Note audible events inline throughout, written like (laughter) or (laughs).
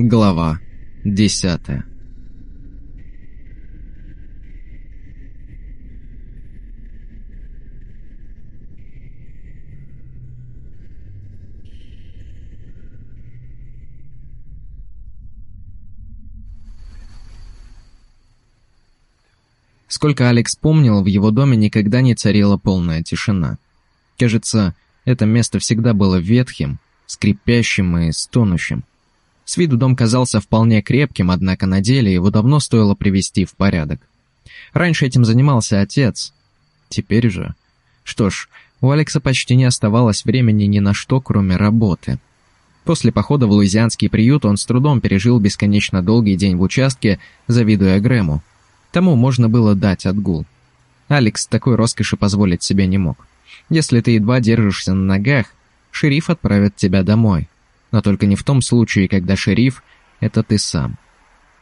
Глава десятая Сколько Алекс помнил, в его доме никогда не царила полная тишина. Кажется, это место всегда было ветхим, скрипящим и стонущим. С виду дом казался вполне крепким, однако на деле его давно стоило привести в порядок. Раньше этим занимался отец. Теперь же... Что ж, у Алекса почти не оставалось времени ни на что, кроме работы. После похода в луизианский приют он с трудом пережил бесконечно долгий день в участке, завидуя Грэму. Тому можно было дать отгул. Алекс такой роскоши позволить себе не мог. Если ты едва держишься на ногах, шериф отправит тебя домой но только не в том случае, когда шериф — это ты сам.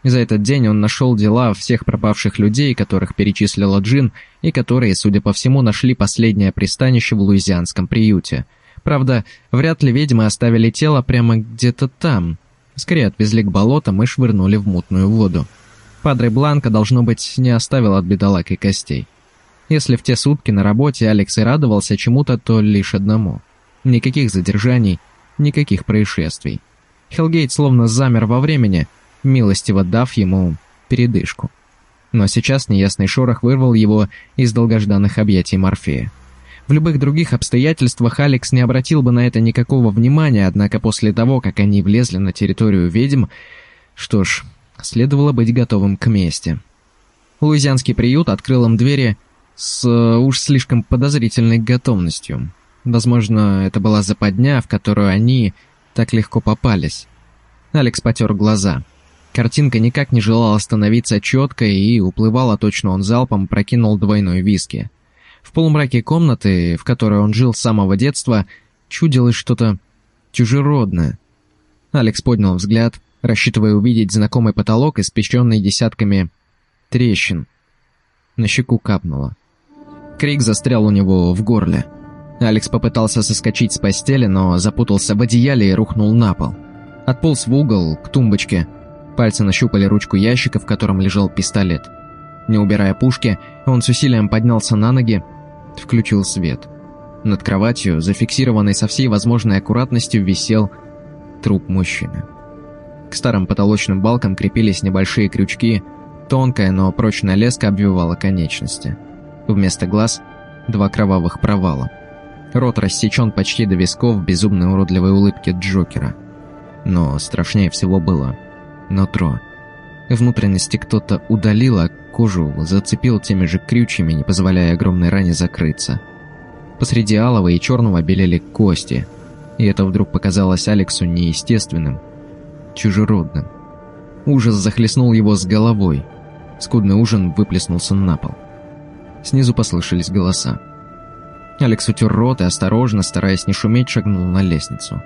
За этот день он нашел дела всех пропавших людей, которых перечислила Джин, и которые, судя по всему, нашли последнее пристанище в луизианском приюте. Правда, вряд ли ведьмы оставили тело прямо где-то там. Скорее отвезли к болотам и швырнули в мутную воду. Падре Бланка, должно быть, не оставил от бедолаг и костей. Если в те сутки на работе Алекс и радовался чему-то, то лишь одному. Никаких задержаний, никаких происшествий. Хелгейт словно замер во времени, милостиво дав ему передышку. Но сейчас неясный шорох вырвал его из долгожданных объятий Морфея. В любых других обстоятельствах Алекс не обратил бы на это никакого внимания, однако после того, как они влезли на территорию ведьм, что ж, следовало быть готовым к мести. Луизианский приют открыл им двери с уж слишком подозрительной готовностью. Возможно, это была западня, в которую они так легко попались. Алекс потер глаза. Картинка никак не желала становиться четкой, и уплывала точно он залпом, прокинул двойной виски. В полумраке комнаты, в которой он жил с самого детства, чудилось что-то чужеродное. Алекс поднял взгляд, рассчитывая увидеть знакомый потолок, испещенный десятками трещин. На щеку капнуло. Крик застрял у него в горле. Алекс попытался соскочить с постели, но запутался в одеяле и рухнул на пол. Отполз в угол, к тумбочке. Пальцы нащупали ручку ящика, в котором лежал пистолет. Не убирая пушки, он с усилием поднялся на ноги, включил свет. Над кроватью, зафиксированной со всей возможной аккуратностью, висел труп мужчины. К старым потолочным балкам крепились небольшие крючки, тонкая, но прочная леска обвивала конечности. Вместо глаз – два кровавых провала – Рот рассечен почти до висков безумной уродливой улыбки Джокера. Но страшнее всего было нутро. Внутренности кто-то удалил, а кожу зацепил теми же крючьями, не позволяя огромной ране закрыться. Посреди алого и черного белели кости, и это вдруг показалось Алексу неестественным, чужеродным. Ужас захлестнул его с головой. Скудный ужин выплеснулся на пол. Снизу послышались голоса. Алекс утер рот и осторожно, стараясь не шуметь, шагнул на лестницу.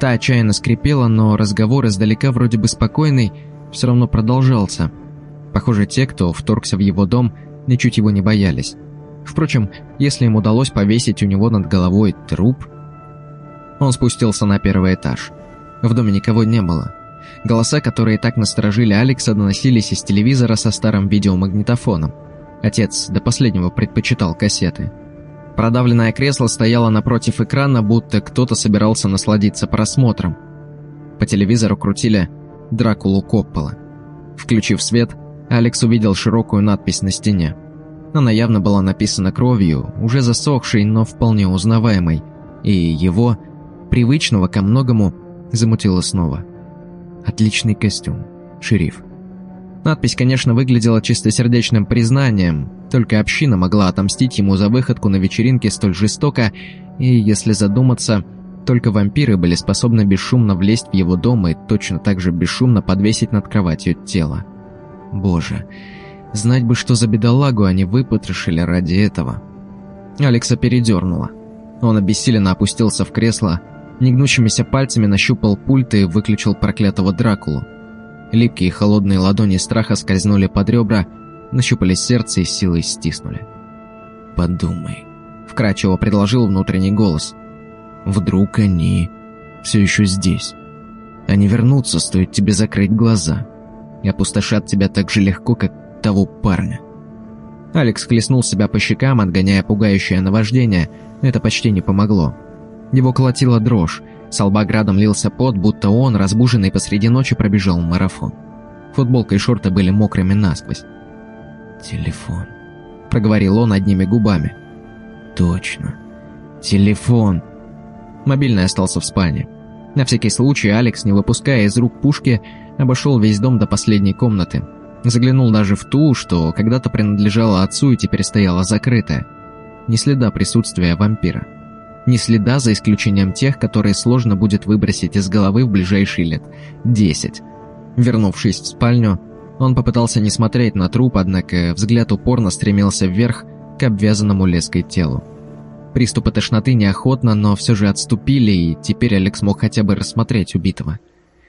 Та отчаянно скрипела, но разговор издалека вроде бы спокойный, все равно продолжался. Похоже, те, кто вторгся в его дом, ничуть его не боялись. Впрочем, если им удалось повесить у него над головой труп... Он спустился на первый этаж. В доме никого не было. Голоса, которые так насторожили Алекса, доносились из телевизора со старым видеомагнитофоном. Отец до последнего предпочитал кассеты. Продавленное кресло стояло напротив экрана, будто кто-то собирался насладиться просмотром. По телевизору крутили «Дракулу Коппола». Включив свет, Алекс увидел широкую надпись на стене. Она явно была написана кровью, уже засохшей, но вполне узнаваемой, и его, привычного ко многому, замутило снова. «Отличный костюм, шериф». Надпись, конечно, выглядела чистосердечным признанием, только община могла отомстить ему за выходку на вечеринке столь жестоко, и, если задуматься, только вампиры были способны бесшумно влезть в его дом и точно так же бесшумно подвесить над кроватью тело. Боже, знать бы, что за бедолагу они выпотрошили ради этого. Алекса передернуло. Он обессиленно опустился в кресло, негнущимися пальцами нащупал пульт и выключил проклятого Дракулу. Липкие холодные ладони страха скользнули под ребра, нащупали сердце и силой стиснули. «Подумай», — вкрадчиво предложил внутренний голос. «Вдруг они все еще здесь?» Они вернутся, стоит тебе закрыть глаза. И опустошат тебя так же легко, как того парня. Алекс хлестнул себя по щекам, отгоняя пугающее наваждение. Это почти не помогло. Его колотила дрожь. С лба лился пот, будто он, разбуженный посреди ночи, пробежал марафон. Футболка и шорты были мокрыми насквозь. «Телефон», — проговорил он одними губами. «Точно. Телефон». Мобильный остался в спальне. На всякий случай Алекс, не выпуская из рук пушки, обошел весь дом до последней комнаты. Заглянул даже в ту, что когда-то принадлежала отцу и теперь стояла закрытая. Ни следа присутствия вампира. Ни следа, за исключением тех, которые сложно будет выбросить из головы в ближайшие лет десять. Вернувшись в спальню, он попытался не смотреть на труп, однако взгляд упорно стремился вверх к обвязанному леской телу. Приступы тошноты неохотно, но все же отступили, и теперь Алекс мог хотя бы рассмотреть убитого.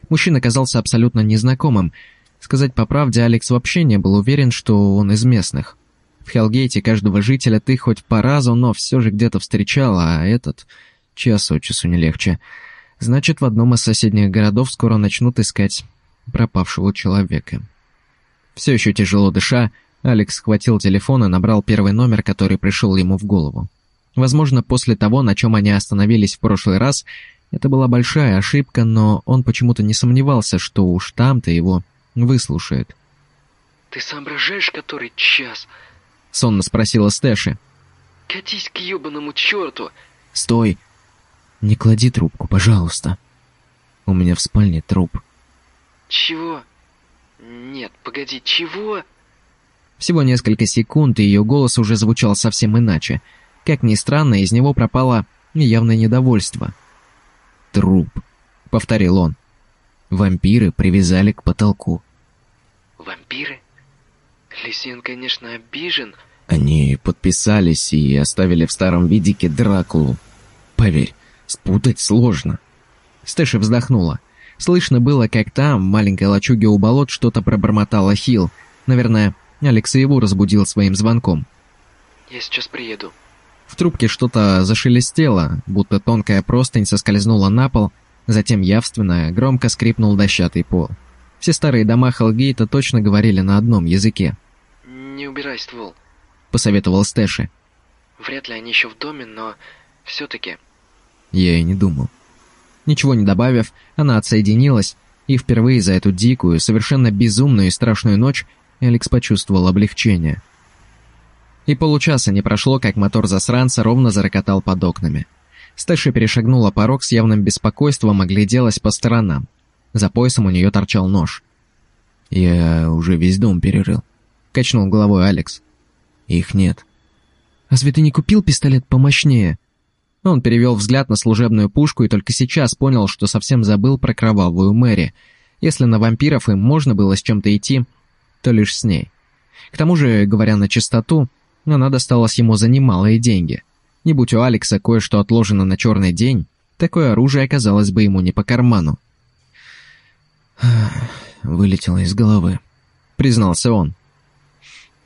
Мужчина казался абсолютно незнакомым. Сказать по правде, Алекс вообще не был уверен, что он из местных. В Хелгейте каждого жителя ты хоть по разу, но все же где-то встречал, а этот час от часу не легче. Значит, в одном из соседних городов скоро начнут искать пропавшего человека. Все еще тяжело дыша, Алекс схватил телефон и набрал первый номер, который пришел ему в голову. Возможно, после того, на чем они остановились в прошлый раз, это была большая ошибка, но он почему-то не сомневался, что уж там-то его выслушают. «Ты соображаешь, который час?» — сонно спросила Стэши. «Катись к ебаному черту!» «Стой! Не клади трубку, пожалуйста. У меня в спальне труп». «Чего? Нет, погоди, чего?» Всего несколько секунд, и ее голос уже звучал совсем иначе — как ни странно, из него пропало явное недовольство. «Труп», — повторил он. «Вампиры привязали к потолку». «Вампиры? Лисин, конечно, обижен». Они подписались и оставили в старом видике Дракулу. Поверь, спутать сложно. Стэша вздохнула. Слышно было, как там, в маленькой лачуге у болот, что-то пробормотала Хил. Наверное, Алекс его разбудил своим звонком. «Я сейчас приеду», в трубке что-то зашелестело, будто тонкая простынь соскользнула на пол, затем явственно, громко скрипнул дощатый пол. Все старые дома Хелгейта точно говорили на одном языке. «Не убирай ствол», — посоветовал Стэши. «Вряд ли они еще в доме, но все-таки...» Я и не думал. Ничего не добавив, она отсоединилась, и впервые за эту дикую, совершенно безумную и страшную ночь Алекс почувствовал облегчение — и получаса не прошло, как мотор засранца ровно зарокотал под окнами. Стэша перешагнула порог с явным беспокойством, огляделась по сторонам. За поясом у нее торчал нож. «Я уже весь дом перерыл», — качнул головой Алекс. «Их нет». «Разве ты не купил пистолет помощнее?» Он перевел взгляд на служебную пушку и только сейчас понял, что совсем забыл про кровавую Мэри. Если на вампиров им можно было с чем-то идти, то лишь с ней. К тому же, говоря на чистоту, она досталась ему за немалые деньги. Не будь у Алекса кое-что отложено на черный день, такое оружие оказалось бы ему не по карману. «Вылетело из головы», — признался он.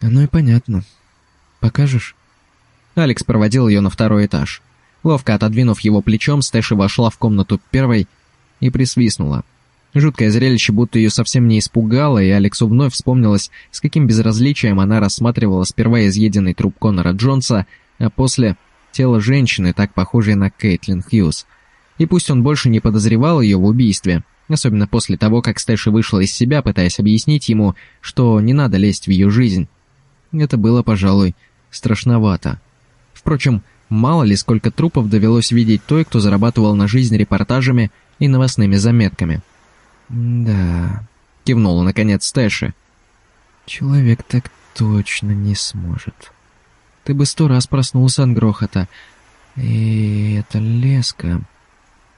«Оно и понятно. Покажешь?» Алекс проводил ее на второй этаж. Ловко отодвинув его плечом, Стэши вошла в комнату первой и присвистнула. Жуткое зрелище будто ее совсем не испугало, и Алексу вновь вспомнилось, с каким безразличием она рассматривала сперва изъеденный труп Конора Джонса, а после тело женщины, так похожей на Кейтлин Хьюз. И пусть он больше не подозревал ее в убийстве, особенно после того, как Стэши вышла из себя, пытаясь объяснить ему, что не надо лезть в ее жизнь. Это было, пожалуй, страшновато. Впрочем, мало ли сколько трупов довелось видеть той, кто зарабатывал на жизнь репортажами и новостными заметками. «Да», — кивнула наконец Стэши. «Человек так точно не сможет. Ты бы сто раз проснулся от грохота. И это леска...»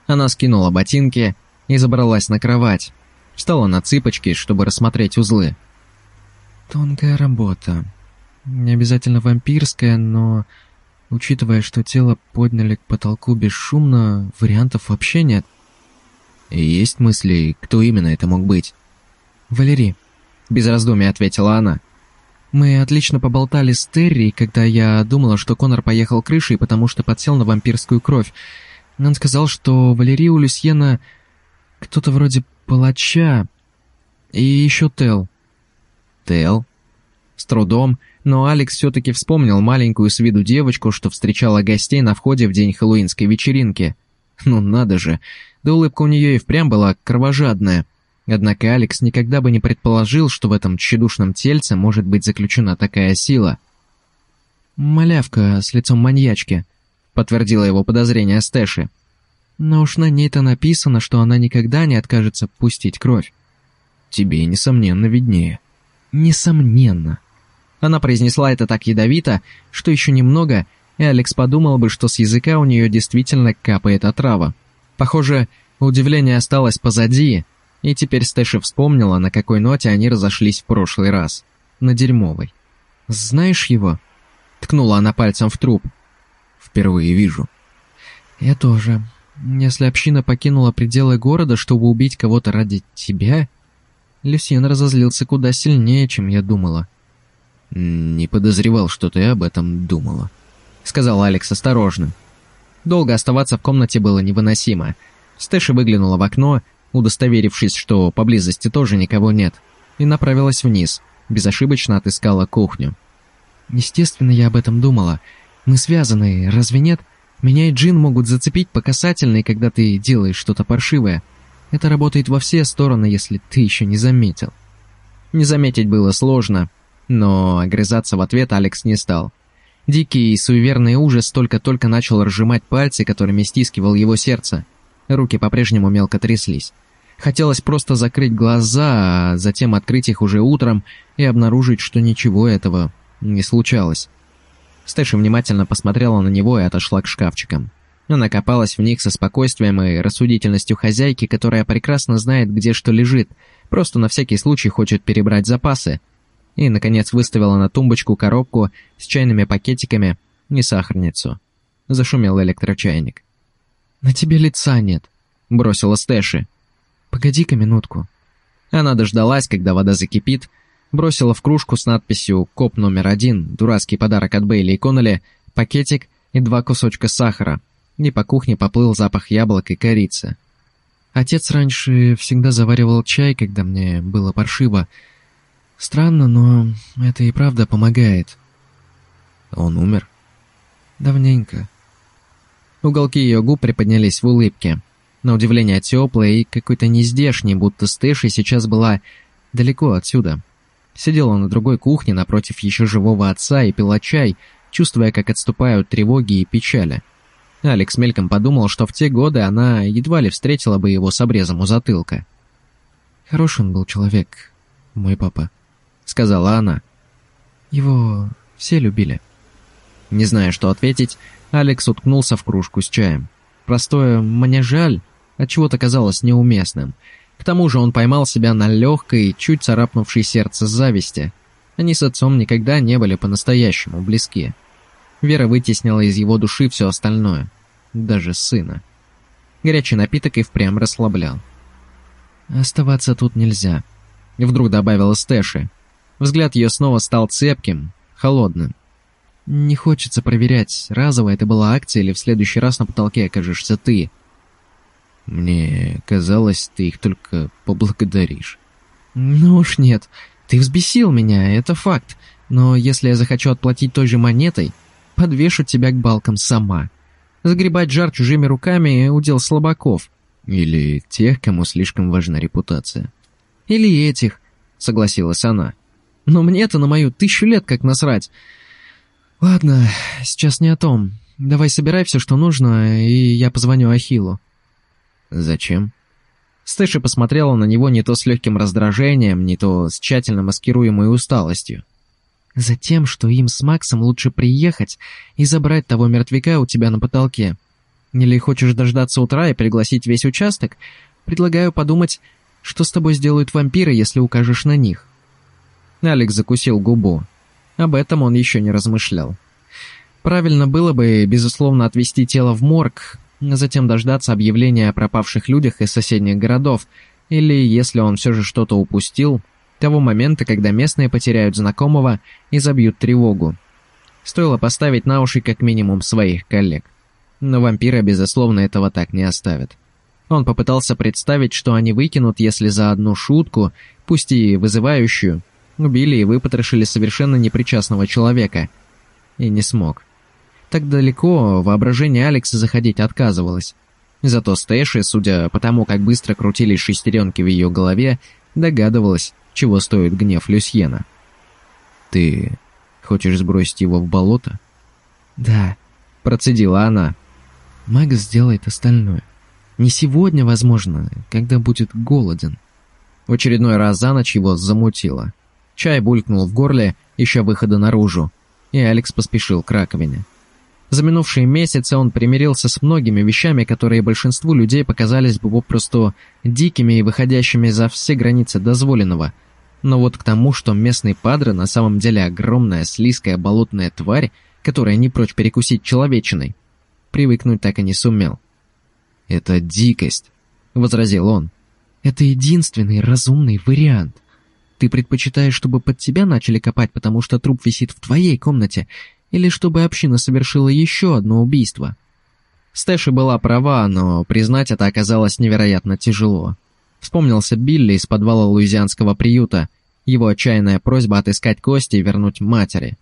Она скинула ботинки и забралась на кровать. Встала на цыпочки, чтобы рассмотреть узлы. «Тонкая работа. Не обязательно вампирская, но...» Учитывая, что тело подняли к потолку бесшумно, вариантов вообще нет. «Есть мысли, кто именно это мог быть?» «Валерий», — без раздумий ответила она. «Мы отлично поболтали с Терри, когда я думала, что Конор поехал крышей, потому что подсел на вампирскую кровь. Он сказал, что Валерий у Люсьена Кто-то вроде палача. И еще Тел. Тел? С трудом, но Алекс все-таки вспомнил маленькую с виду девочку, что встречала гостей на входе в день хэллоуинской вечеринки. Ну надо же, да улыбка у нее и впрямь была кровожадная. Однако Алекс никогда бы не предположил, что в этом тщедушном тельце может быть заключена такая сила. «Малявка с лицом маньячки», — подтвердила его подозрение Стэши. «Но уж на ней-то написано, что она никогда не откажется пустить кровь». «Тебе, несомненно, виднее». «Несомненно». Она произнесла это так ядовито, что еще немного, и Алекс подумал бы, что с языка у нее действительно капает отрава. Похоже, удивление осталось позади, и теперь Стэши вспомнила, на какой ноте они разошлись в прошлый раз. На дерьмовой. «Знаешь его?» Ткнула она пальцем в труп. «Впервые вижу». «Я тоже. Если община покинула пределы города, чтобы убить кого-то ради тебя...» Люсьен разозлился куда сильнее, чем я думала. «Не подозревал, что ты об этом думала», — сказал Алекс осторожно. Долго оставаться в комнате было невыносимо. Стэша выглянула в окно, удостоверившись, что поблизости тоже никого нет, и направилась вниз, безошибочно отыскала кухню. «Естественно, я об этом думала. Мы связаны, разве нет? Меня и Джин могут зацепить по касательной, когда ты делаешь что-то паршивое. Это работает во все стороны, если ты еще не заметил». Не заметить было сложно, но огрызаться в ответ Алекс не стал. Дикий и суеверный ужас только-только начал разжимать пальцы, которыми стискивал его сердце – Руки по-прежнему мелко тряслись. Хотелось просто закрыть глаза, а затем открыть их уже утром и обнаружить, что ничего этого не случалось. Стэши внимательно посмотрела на него и отошла к шкафчикам. Она копалась в них со спокойствием и рассудительностью хозяйки, которая прекрасно знает, где что лежит, просто на всякий случай хочет перебрать запасы. И, наконец, выставила на тумбочку коробку с чайными пакетиками и сахарницу. Зашумел электрочайник. «На тебе лица нет», — бросила Стэши. «Погоди-ка минутку». Она дождалась, когда вода закипит, бросила в кружку с надписью «Коп номер один», дурацкий подарок от Бейли и Коннелли, пакетик и два кусочка сахара, и по кухне поплыл запах яблок и корицы. Отец раньше всегда заваривал чай, когда мне было паршиво. Странно, но это и правда помогает. Он умер? Давненько. Уголки ее губ приподнялись в улыбке. На удивление теплая и какой-то нездешний, будто Стэши сейчас была далеко отсюда. Сидела на другой кухне напротив еще живого отца и пила чай, чувствуя, как отступают тревоги и печали. Алекс мельком подумал, что в те годы она едва ли встретила бы его с обрезом у затылка. «Хороший он был человек, мой папа», — сказала она. «Его все любили». Не зная, что ответить, Алекс уткнулся в кружку с чаем. Простое «мне жаль» отчего-то казалось неуместным. Тому же он поймал себя на легкой, чуть царапнувшей сердце зависти. Они с отцом никогда не были по-настоящему близки. Вера вытеснила из его души все остальное. Даже сына. Горячий напиток и впрямь расслаблял. «Оставаться тут нельзя», — вдруг добавила Стэши. Взгляд ее снова стал цепким, холодным. Не хочется проверять, разовая это была акция или в следующий раз на потолке окажешься ты. Мне казалось, ты их только поблагодаришь. Ну уж нет, ты взбесил меня, это факт. Но если я захочу отплатить той же монетой, подвешу тебя к балкам сама. Загребать жар чужими руками — удел слабаков. Или тех, кому слишком важна репутация. Или этих, согласилась она. Но мне-то на мою тысячу лет как насрать. «Ладно, сейчас не о том. Давай собирай все, что нужно, и я позвоню Ахиллу». «Зачем?» Стэши посмотрела на него не то с легким раздражением, не то с тщательно маскируемой усталостью. «Затем, что им с Максом лучше приехать и забрать того мертвяка у тебя на потолке. Или хочешь дождаться утра и пригласить весь участок? Предлагаю подумать, что с тобой сделают вампиры, если укажешь на них». Алекс закусил губу. Об этом он еще не размышлял. Правильно было бы, безусловно, отвезти тело в морг, затем дождаться объявления о пропавших людях из соседних городов, или, если он все же что-то упустил, того момента, когда местные потеряют знакомого и забьют тревогу. Стоило поставить на уши как минимум своих коллег. Но вампира, безусловно, этого так не оставят. Он попытался представить, что они выкинут, если за одну шутку, пусть и вызывающую, убили и выпотрошили совершенно непричастного человека. И не смог. Так далеко воображение Алекса заходить отказывалось. Зато Стэши, судя по тому, как быстро крутились шестеренки в ее голове, догадывалась, чего стоит гнев Люсьена. «Ты хочешь сбросить его в болото?» «Да», — процедила она. «Магас сделает остальное. Не сегодня, возможно, когда будет голоден». В очередной раз за ночь его замутило. Чай булькнул в горле, ища выхода наружу, и Алекс поспешил к раковине. За минувшие месяцы он примирился с многими вещами, которые большинству людей показались бы попросту дикими и выходящими за все границы дозволенного. Но вот к тому, что местный падре на самом деле огромная слизкая болотная тварь, которая не прочь перекусить человечиной, привыкнуть так и не сумел. «Это дикость», — возразил он. «Это единственный разумный вариант. Ты предпочитаешь, чтобы под тебя начали копать, потому что труп висит в твоей комнате, или чтобы община совершила еще одно убийство. Стэши была права, но признать это оказалось невероятно тяжело. Вспомнился Билли из подвала луизианского приюта, его отчаянная просьба отыскать кости и вернуть матери.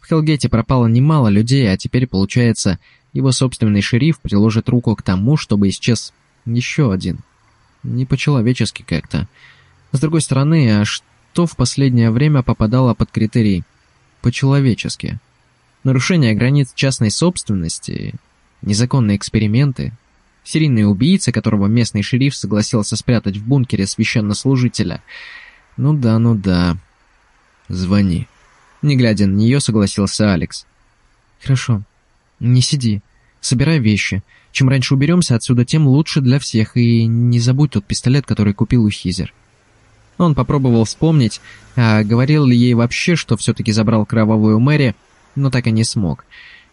В Хелгете пропало немало людей, а теперь, получается, его собственный шериф приложит руку к тому, чтобы исчез еще один. Не по-человечески как-то. С другой стороны, а что в последнее время попадало под критерий «по-человечески»? Нарушение границ частной собственности, незаконные эксперименты, серийный убийца, которого местный шериф согласился спрятать в бункере священнослужителя. Ну да, ну да. Звони. Не глядя на нее, согласился Алекс. Хорошо. Не сиди. Собирай вещи. Чем раньше уберемся отсюда, тем лучше для всех, и не забудь тот пистолет, который купил у Хизер. Он попробовал вспомнить, а говорил ли ей вообще, что все-таки забрал кровавую Мэри, но так и не смог.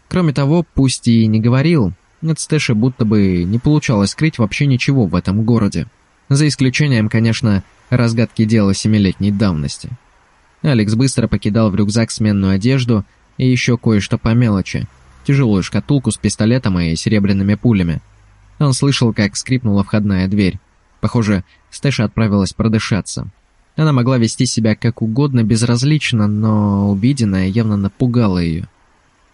Кроме того, пусть и не говорил, от Стэши будто бы не получалось скрыть вообще ничего в этом городе. За исключением, конечно, разгадки дела семилетней давности. Алекс быстро покидал в рюкзак сменную одежду и еще кое-что по мелочи. Тяжелую шкатулку с пистолетом и серебряными пулями. Он слышал, как скрипнула входная дверь. Похоже, Стэша отправилась продышаться. Она могла вести себя как угодно безразлично, но увиденное явно напугало ее.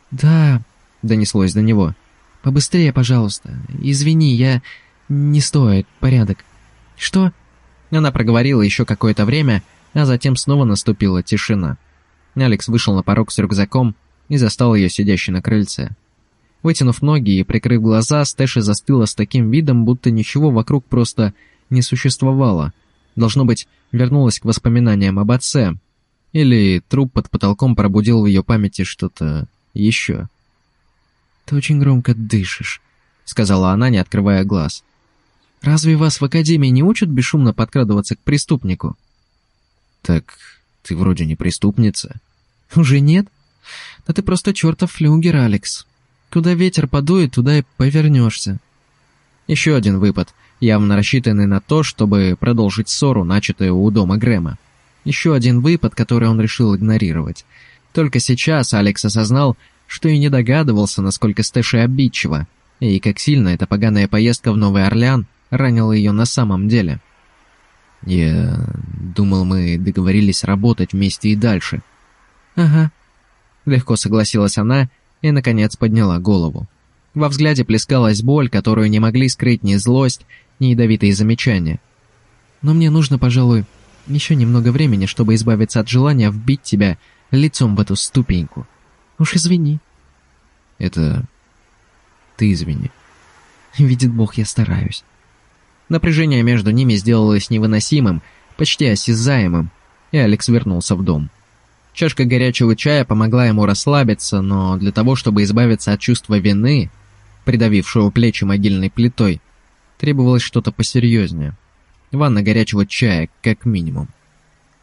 «Да», — донеслось до него. «Побыстрее, пожалуйста. Извини, я... не стоит. Порядок». «Что?» Она проговорила еще какое-то время, а затем снова наступила тишина. Алекс вышел на порог с рюкзаком и застал ее сидящей на крыльце. Вытянув ноги и прикрыв глаза, Стэша застыла с таким видом, будто ничего вокруг просто не существовало. Должно быть, вернулась к воспоминаниям об отце. Или труп под потолком пробудил в ее памяти что-то еще. «Ты очень громко дышишь», — сказала она, не открывая глаз. «Разве вас в академии не учат бесшумно подкрадываться к преступнику?» «Так ты вроде не преступница». «Уже нет? Да ты просто чертов флюгер, Алекс. Куда ветер подует, туда и повернешься». Еще один выпад, явно рассчитанный на то, чтобы продолжить ссору, начатую у дома Грэма. Еще один выпад, который он решил игнорировать. Только сейчас Алекс осознал, что и не догадывался, насколько Стэши обидчива, и как сильно эта поганая поездка в Новый Орлеан ранила ее на самом деле. «Я думал, мы договорились работать вместе и дальше». «Ага», — легко согласилась она и, наконец, подняла голову. Во взгляде плескалась боль, которую не могли скрыть ни злость, ни ядовитые замечания. «Но мне нужно, пожалуй, еще немного времени, чтобы избавиться от желания вбить тебя лицом в эту ступеньку. Уж извини». «Это... ты извини». «Видит Бог, я стараюсь». Напряжение между ними сделалось невыносимым, почти осязаемым, и Алекс вернулся в дом. Чашка горячего чая помогла ему расслабиться, но для того, чтобы избавиться от чувства вины, придавившего плечи могильной плитой, требовалось что-то посерьезнее. Ванна горячего чая, как минимум.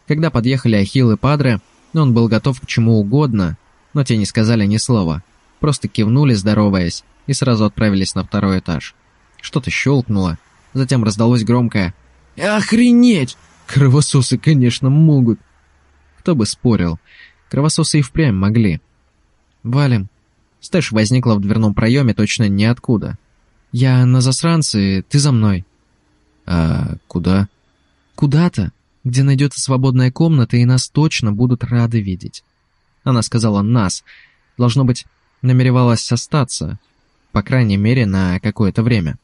Когда подъехали Ахилл и Падре, он был готов к чему угодно, но те не сказали ни слова, просто кивнули, здороваясь, и сразу отправились на второй этаж. Что-то щелкнуло, затем раздалось громкое «Охренеть! Кровососы, конечно, могут!» Кто бы спорил, кровососы и впрямь могли. «Валим», Стэш возникла в дверном проеме точно ниоткуда. «Я на засранце, ты за мной». «А куда?» «Куда-то, где найдется свободная комната, и нас точно будут рады видеть». Она сказала «нас». Должно быть, намеревалась остаться, по крайней мере, на какое-то время.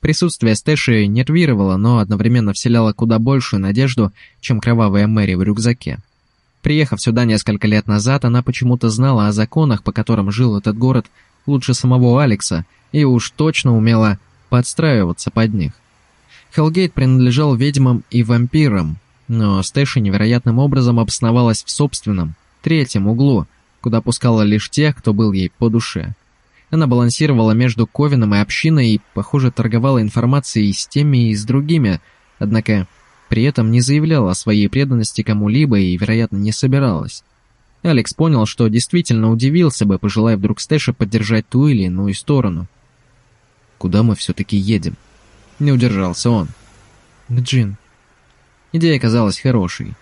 Присутствие Стэши нервировало, но одновременно вселяло куда большую надежду, чем кровавая Мэри в рюкзаке. Приехав сюда несколько лет назад, она почему-то знала о законах, по которым жил этот город, лучше самого Алекса, и уж точно умела подстраиваться под них. Хелгейт принадлежал ведьмам и вампирам, но Стэши невероятным образом обосновалась в собственном, третьем углу, куда пускала лишь тех, кто был ей по душе. Она балансировала между Ковином и общиной и, похоже, торговала информацией с теми и с другими, однако при этом не заявляла о своей преданности кому-либо и, вероятно, не собиралась. Алекс понял, что действительно удивился бы, пожелая вдруг Стэша поддержать ту или иную сторону. «Куда мы все-таки едем?» Не удержался он. «К Джин». Идея казалась хорошей.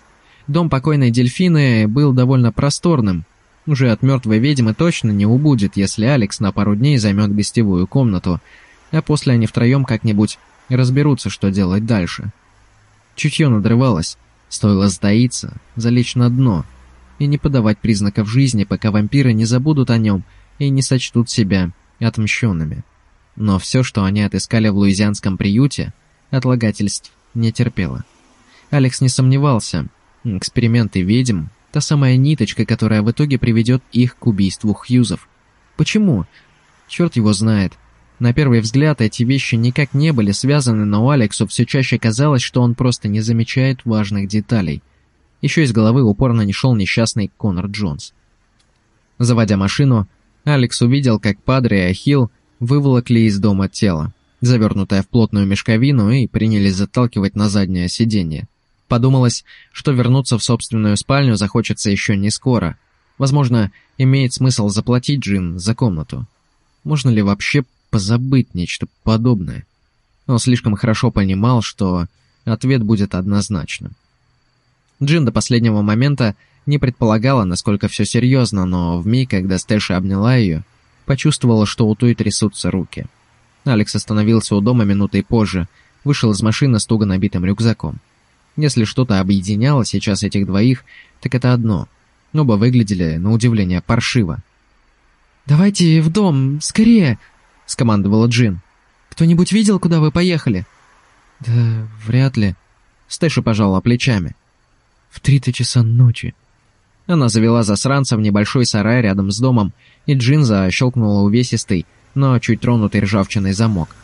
Дом покойной дельфины был довольно просторным, уже от мертвой ведьмы точно не убудет, если Алекс на пару дней займет гостевую комнату, а после они втроем как-нибудь разберутся, что делать дальше. Чутье надрывалось, стоило сдаиться, залечь на дно и не подавать признаков жизни, пока вампиры не забудут о нем и не сочтут себя отмщенными. Но все, что они отыскали в луизианском приюте, отлагательств не терпело. Алекс не сомневался, эксперименты ведьм Та самая ниточка, которая в итоге приведет их к убийству Хьюзов. Почему? Черт его знает. На первый взгляд эти вещи никак не были связаны, но Алексу все чаще казалось, что он просто не замечает важных деталей. Еще из головы упорно не шел несчастный Конор Джонс. Заводя машину, Алекс увидел, как Падре и Ахилл выволокли из дома тело, завернутое в плотную мешковину, и принялись заталкивать на заднее сиденье. Подумалось, что вернуться в собственную спальню захочется еще не скоро. Возможно, имеет смысл заплатить Джин за комнату. Можно ли вообще позабыть нечто подобное? Он слишком хорошо понимал, что ответ будет однозначным. Джин до последнего момента не предполагала, насколько все серьезно, но в миг, когда Стэша обняла ее, почувствовала, что у той трясутся руки. Алекс остановился у дома минутой позже, вышел из машины с туго набитым рюкзаком. Если что-то объединяло сейчас этих двоих, так это одно. Оба выглядели, на удивление, паршиво. «Давайте в дом, скорее!» — скомандовала Джин. «Кто-нибудь видел, куда вы поехали?» «Да вряд ли». Стэша пожала плечами. «В три-то часа ночи». Она завела засранца в небольшой сарай рядом с домом, и Джин защелкнула увесистый, но чуть тронутый ржавчиной замок.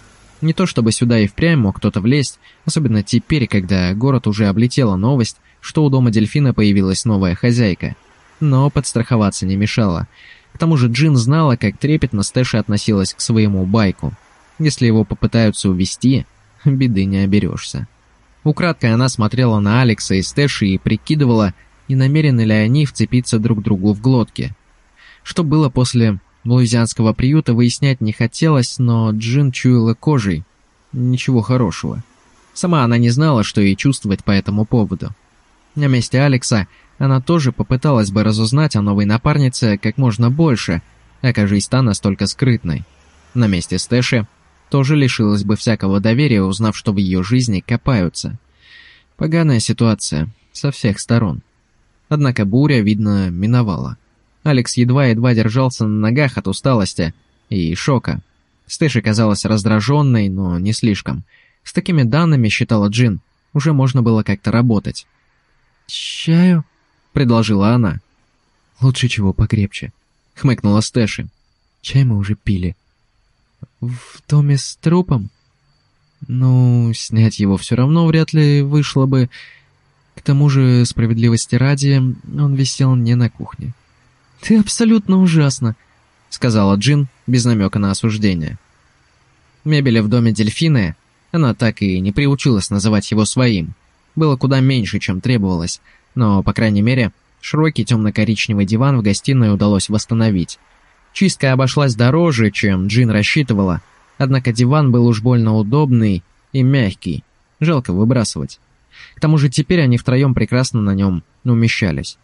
Не то чтобы сюда и впрямь мог кто-то влезть, особенно теперь, когда город уже облетела новость, что у дома дельфина появилась новая хозяйка. Но подстраховаться не мешало. К тому же Джин знала, как трепетно Стэша относилась к своему байку. Если его попытаются увести, (laughs) беды не оберешься. Украдкой она смотрела на Алекса и Стэши и прикидывала, не намерены ли они вцепиться друг другу в глотки. Что было после Луизианского приюта выяснять не хотелось, но Джин чуяла кожей. Ничего хорошего. Сама она не знала, что ей чувствовать по этому поводу. На месте Алекса она тоже попыталась бы разузнать о новой напарнице как можно больше, окажись та настолько скрытной. На месте Стэши тоже лишилась бы всякого доверия, узнав, что в ее жизни копаются. Поганая ситуация со всех сторон. Однако буря, видно, миновала. Алекс едва-едва держался на ногах от усталости и шока. Стэши казалась раздраженной, но не слишком. С такими данными, считала Джин, уже можно было как-то работать. «Чаю?» — предложила она. «Лучше чего покрепче», — хмыкнула Стэши. «Чай мы уже пили». «В доме с трупом?» «Ну, снять его все равно вряд ли вышло бы. К тому же, справедливости ради, он висел не на кухне. «Ты абсолютно ужасно», — сказала Джин без намека на осуждение. Мебели в доме дельфины, она так и не приучилась называть его своим, было куда меньше, чем требовалось, но, по крайней мере, широкий темно-коричневый диван в гостиной удалось восстановить. Чистка обошлась дороже, чем Джин рассчитывала, однако диван был уж больно удобный и мягкий, жалко выбрасывать. К тому же теперь они втроем прекрасно на нем умещались.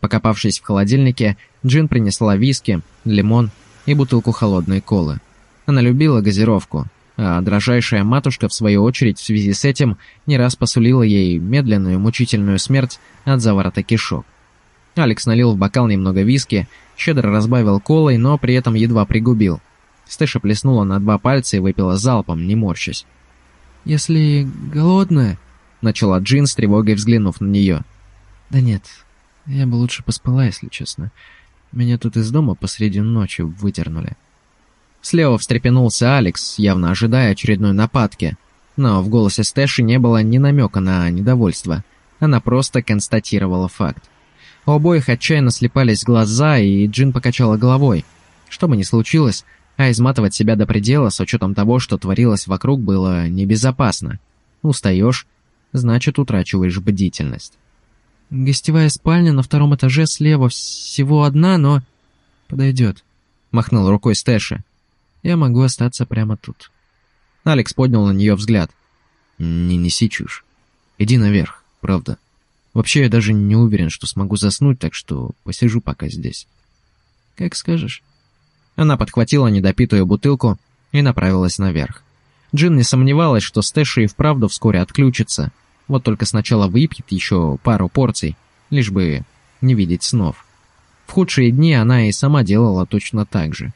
Покопавшись в холодильнике, Джин принесла виски, лимон и бутылку холодной колы. Она любила газировку, а дрожайшая матушка, в свою очередь, в связи с этим, не раз посулила ей медленную, мучительную смерть от заворота кишок. Алекс налил в бокал немного виски, щедро разбавил колой, но при этом едва пригубил. Стэша плеснула на два пальца и выпила залпом, не морщась. «Если голодная...» — начала Джин с тревогой взглянув на нее. «Да нет, я бы лучше поспала, если честно. Меня тут из дома посреди ночи выдернули». Слева встрепенулся Алекс, явно ожидая очередной нападки. Но в голосе Стэши не было ни намека на недовольство. Она просто констатировала факт. У обоих отчаянно слепались глаза, и Джин покачала головой. Что бы ни случилось, а изматывать себя до предела с учетом того, что творилось вокруг, было небезопасно. Устаешь, значит утрачиваешь бдительность. «Гостевая спальня на втором этаже слева всего одна, но...» «Подойдет», — махнул рукой Стэши. Я могу остаться прямо тут». Алекс поднял на нее взгляд. «Не неси чушь. Иди наверх, правда. Вообще, я даже не уверен, что смогу заснуть, так что посижу пока здесь». «Как скажешь». Она подхватила недопитую бутылку и направилась наверх. Джин не сомневалась, что Стэши и вправду вскоре отключится. Вот только сначала выпьет еще пару порций, лишь бы не видеть снов. В худшие дни она и сама делала точно так же.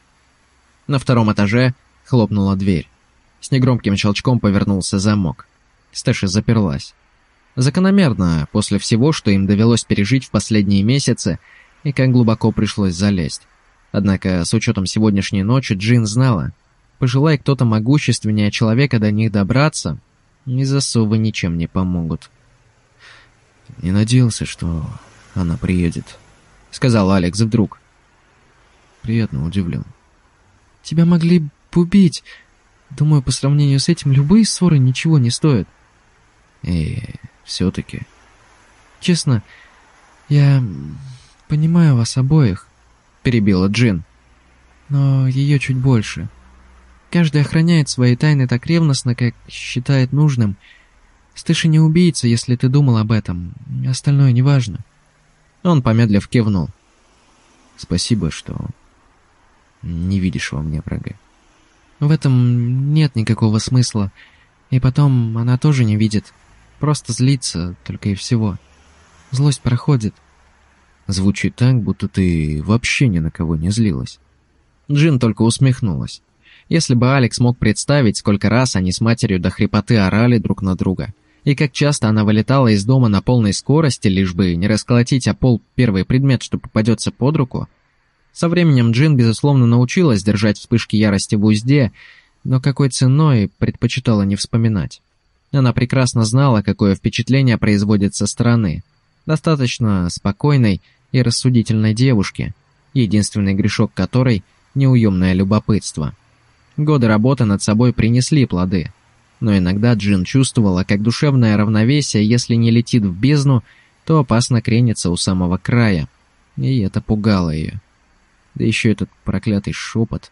На втором этаже хлопнула дверь. С негромким щелчком повернулся замок. Стэша заперлась. Закономерно, после всего, что им довелось пережить в последние месяцы, и как глубоко пришлось залезть. Однако, с учетом сегодняшней ночи, Джин знала, пожелай кто-то могущественнее человека до них добраться, и засовы ничем не помогут. «Не надеялся, что она приедет», — сказал Алекс вдруг. «Приятно удивлен». Тебя могли бы убить. Думаю, по сравнению с этим любые ссоры ничего не стоят. И все-таки... Честно, я понимаю вас обоих, перебила Джин. Но ее чуть больше. Каждый охраняет свои тайны так ревностно, как считает нужным. Стыша не убийца, если ты думал об этом. Остальное неважно. Он, помедлив, кивнул. Спасибо, что не видишь во мне врага. В этом нет никакого смысла. И потом, она тоже не видит. Просто злится, только и всего. Злость проходит. Звучит так, будто ты вообще ни на кого не злилась. Джин только усмехнулась. Если бы Алекс мог представить, сколько раз они с матерью до хрипоты орали друг на друга, и как часто она вылетала из дома на полной скорости, лишь бы не расколотить о пол первый предмет, что попадется под руку, со временем Джин, безусловно, научилась держать вспышки ярости в узде, но какой ценой предпочитала не вспоминать. Она прекрасно знала, какое впечатление производит со стороны. Достаточно спокойной и рассудительной девушки, единственный грешок которой – неуемное любопытство. Годы работы над собой принесли плоды. Но иногда Джин чувствовала, как душевное равновесие, если не летит в бездну, то опасно кренится у самого края. И это пугало ее. Да еще этот проклятый шепот.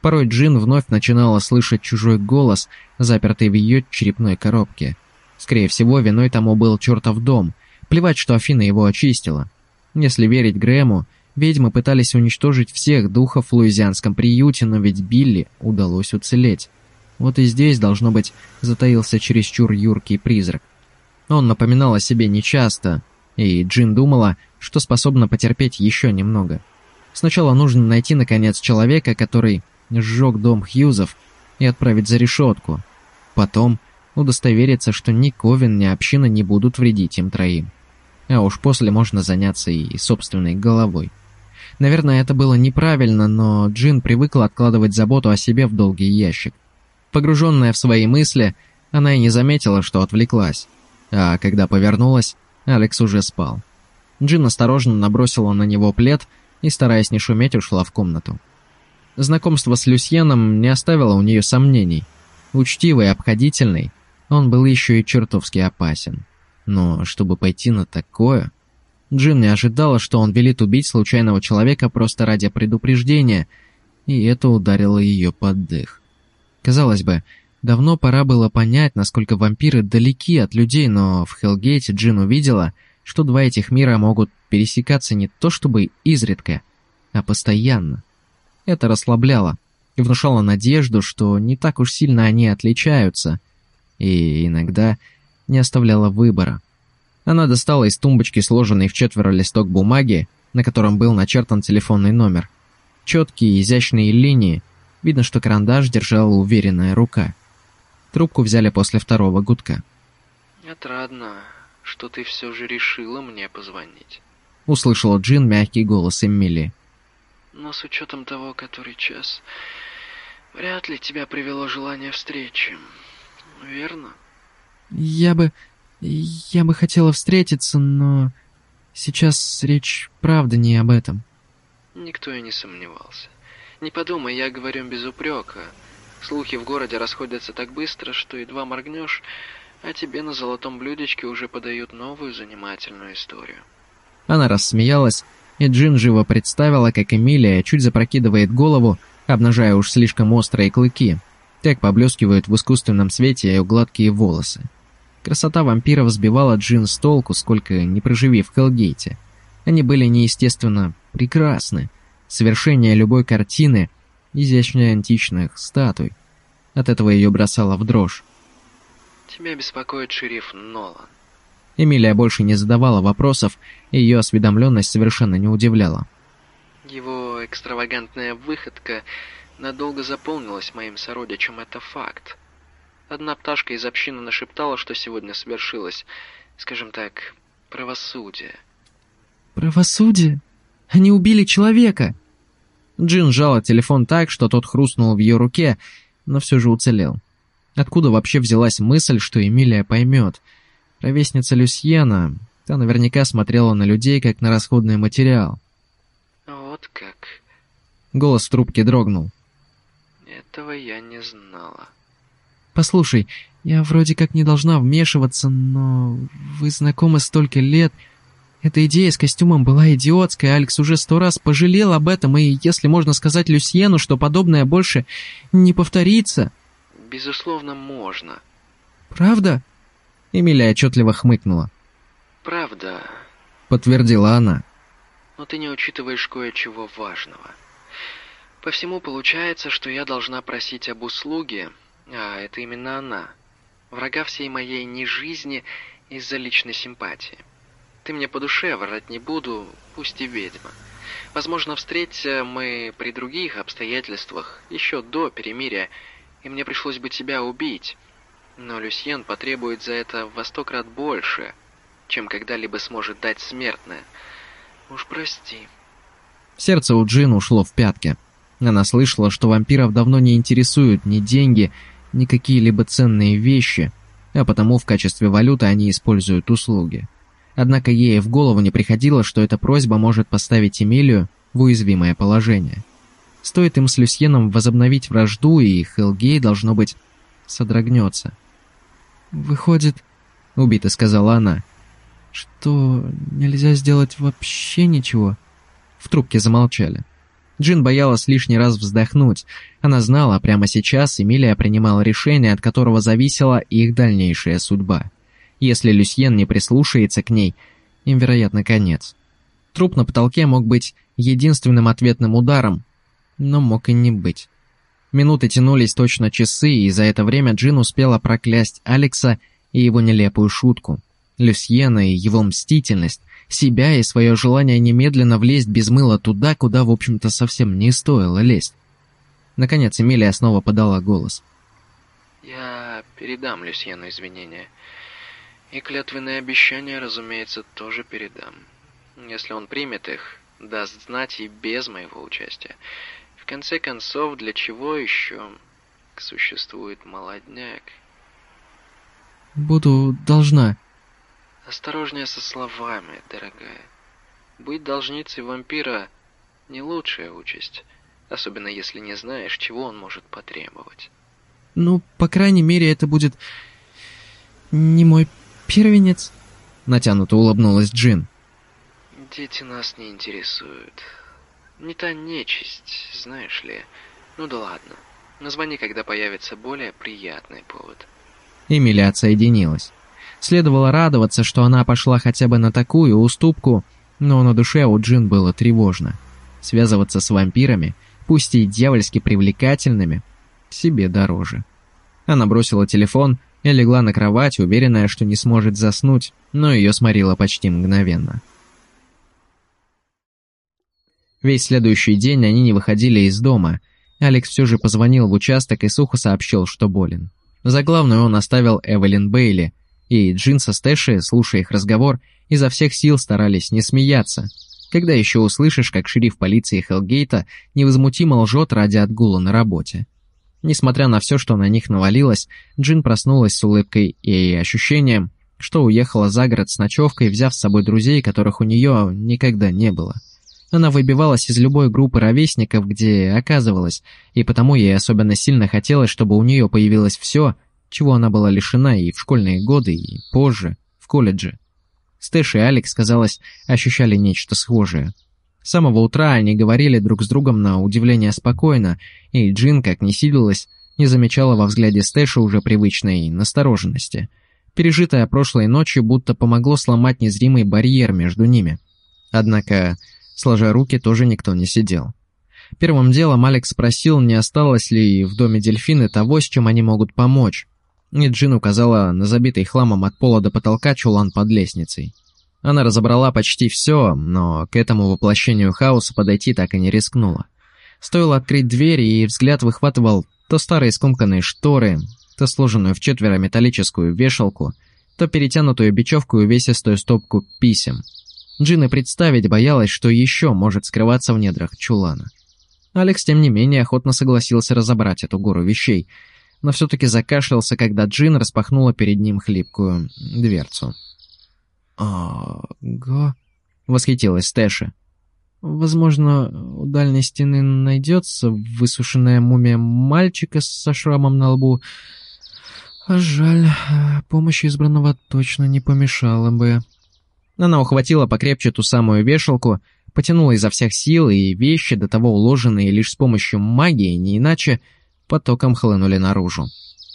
Порой Джин вновь начинала слышать чужой голос, запертый в ее черепной коробке. Скорее всего, виной тому был чертов дом. Плевать, что Афина его очистила. Если верить Грэму, ведьмы пытались уничтожить всех духов в луизианском приюте, но ведь Билли удалось уцелеть. Вот и здесь, должно быть, затаился чересчур юркий призрак. Он напоминал о себе нечасто, и Джин думала, что способна потерпеть еще немного. Сначала нужно найти, наконец, человека, который сжег дом Хьюзов, и отправить за решетку. Потом удостовериться, что ни Ковен, ни община не будут вредить им троим. А уж после можно заняться и собственной головой. Наверное, это было неправильно, но Джин привыкла откладывать заботу о себе в долгий ящик. Погруженная в свои мысли, она и не заметила, что отвлеклась. А когда повернулась, Алекс уже спал. Джин осторожно набросила на него плед и, стараясь не шуметь, ушла в комнату. Знакомство с Люсьеном не оставило у нее сомнений. Учтивый и обходительный, он был еще и чертовски опасен. Но чтобы пойти на такое... Джин не ожидала, что он велит убить случайного человека просто ради предупреждения, и это ударило ее под дых. Казалось бы, давно пора было понять, насколько вампиры далеки от людей, но в Хелгейте Джин увидела, что два этих мира могут пересекаться не то чтобы изредка, а постоянно. Это расслабляло, и внушала надежду, что не так уж сильно они отличаются, и иногда не оставляла выбора. Она достала из тумбочки сложенный в четверо листок бумаги, на котором был начертан телефонный номер. Четкие, изящные линии, видно, что карандаш держала уверенная рука. Трубку взяли после второго гудка. «Отрадно, что ты все же решила мне позвонить», — услышала Джин мягкий голос Эмили. «Но с учетом того, который час, вряд ли тебя привело желание встречи, верно?» «Я бы... я бы хотела встретиться, но... сейчас речь правда не об этом». Никто и не сомневался. Не подумай, я говорю без упрека. Слухи в городе расходятся так быстро, что едва моргнешь, а тебе на золотом блюдечке уже подают новую занимательную историю. Она рассмеялась, и Джин живо представила, как Эмилия чуть запрокидывает голову, обнажая уж слишком острые клыки. Так поблескивают в искусственном свете ее гладкие волосы. Красота вампиров сбивала Джин с толку, сколько не проживи в Хелгейте. Они были неестественно прекрасны. Совершение любой картины, изящнее античных статуй. От этого ее бросало в дрожь. Тебя беспокоит шериф Нолан. Эмилия больше не задавала вопросов, и ее осведомленность совершенно не удивляла. Его экстравагантная выходка надолго заполнилась моим сородичем, это факт. Одна пташка из общины нашептала, что сегодня совершилось, скажем так, правосудие. «Правосудие? Они убили человека!» Джин сжала телефон так, что тот хрустнул в ее руке, но все же уцелел. Откуда вообще взялась мысль, что Эмилия поймет? Ровесница Люсьена, та наверняка смотрела на людей, как на расходный материал. «Вот как...» Голос в трубке дрогнул. «Этого я не знала». «Послушай, я вроде как не должна вмешиваться, но вы знакомы столько лет. Эта идея с костюмом была идиотская, Алекс уже сто раз пожалел об этом, и если можно сказать Люсьену, что подобное больше не повторится...» «Безусловно, можно». «Правда?» Эмилия отчетливо хмыкнула. «Правда», — подтвердила она. «Но ты не учитываешь кое-чего важного. По всему получается, что я должна просить об услуге, а это именно она, врага всей моей нежизни из-за личной симпатии. Ты мне по душе, врать не буду, пусть и ведьма. Возможно, встретиться мы при других обстоятельствах, еще до перемирия, и мне пришлось бы тебя убить. Но Люсьен потребует за это во сто крат больше, чем когда-либо сможет дать смертное. Уж прости. Сердце у Джин ушло в пятки. Она слышала, что вампиров давно не интересуют ни деньги, ни какие-либо ценные вещи, а потому в качестве валюты они используют услуги. Однако ей в голову не приходило, что эта просьба может поставить Эмилию в уязвимое положение. Стоит им с Люсьеном возобновить вражду, и Хелгей, должно быть, содрогнется. «Выходит, — убито сказала она, — что нельзя сделать вообще ничего?» В трубке замолчали. Джин боялась лишний раз вздохнуть. Она знала, прямо сейчас Эмилия принимала решение, от которого зависела их дальнейшая судьба. Если Люсьен не прислушается к ней, им, вероятно, конец. Труп на потолке мог быть единственным ответным ударом, но мог и не быть. Минуты тянулись точно часы, и за это время Джин успела проклясть Алекса и его нелепую шутку. Люсьена и его мстительность, себя и свое желание немедленно влезть без мыла туда, куда, в общем-то, совсем не стоило лезть. Наконец Эмилия снова подала голос. «Я передам Люсьену извинения. И клятвенные обещания, разумеется, тоже передам. Если он примет их, даст знать и без моего участия. В конце концов, для чего еще существует молодняк? Буду должна. Осторожнее со словами, дорогая. Быть должницей вампира не лучшая участь, особенно если не знаешь, чего он может потребовать. Ну, по крайней мере, это будет не мой первенец?» Натянуто улыбнулась Джин. «Дети нас не интересуют. Не та нечисть, знаешь ли. Ну да ладно. Назвони, когда появится более приятный повод». Эмилия отсоединилась. Следовало радоваться, что она пошла хотя бы на такую уступку, но на душе у Джин было тревожно. Связываться с вампирами, пусть и дьявольски привлекательными, себе дороже. Она бросила телефон и легла на кровать, уверенная, что не сможет заснуть, но ее сморило почти мгновенно. Весь следующий день они не выходили из дома. Алекс все же позвонил в участок и сухо сообщил, что болен. За главную он оставил Эвелин Бейли, и Джин со Стэши, слушая их разговор, изо всех сил старались не смеяться. Когда еще услышишь, как шериф полиции Хелгейта невозмутимо лжет ради отгула на работе. Несмотря на все, что на них навалилось, Джин проснулась с улыбкой и ощущением, что уехала за город с ночевкой, взяв с собой друзей, которых у нее никогда не было. Она выбивалась из любой группы ровесников, где оказывалась, и потому ей особенно сильно хотелось, чтобы у нее появилось все, чего она была лишена и в школьные годы, и позже, в колледже. Стэш и Алекс, казалось, ощущали нечто схожее. С самого утра они говорили друг с другом на удивление спокойно, и Джин, как не силилась, не замечала во взгляде Стэша уже привычной настороженности. Пережитое прошлой ночью будто помогло сломать незримый барьер между ними. Однако Сложа руки, тоже никто не сидел. Первым делом Алекс спросил, не осталось ли в доме дельфины того, с чем они могут помочь. И Джин указала на забитый хламом от пола до потолка чулан под лестницей. Она разобрала почти все, но к этому воплощению хаоса подойти так и не рискнула. Стоило открыть дверь, и взгляд выхватывал то старые скомканные шторы, то сложенную в четверо металлическую вешалку, то перетянутую бечевку и увесистую стопку писем — Джина представить боялась, что еще может скрываться в недрах чулана. Алекс, тем не менее, охотно согласился разобрать эту гору вещей, но все-таки закашлялся, когда Джин распахнула перед ним хлипкую дверцу. «Ого!» — восхитилась Стэша. «Возможно, у дальней стены найдется высушенная мумия мальчика со шрамом на лбу. А жаль, помощь избранного точно не помешала бы». Она ухватила покрепче ту самую вешалку, потянула изо всех сил, и вещи, до того уложенные лишь с помощью магии, не иначе, потоком хлынули наружу.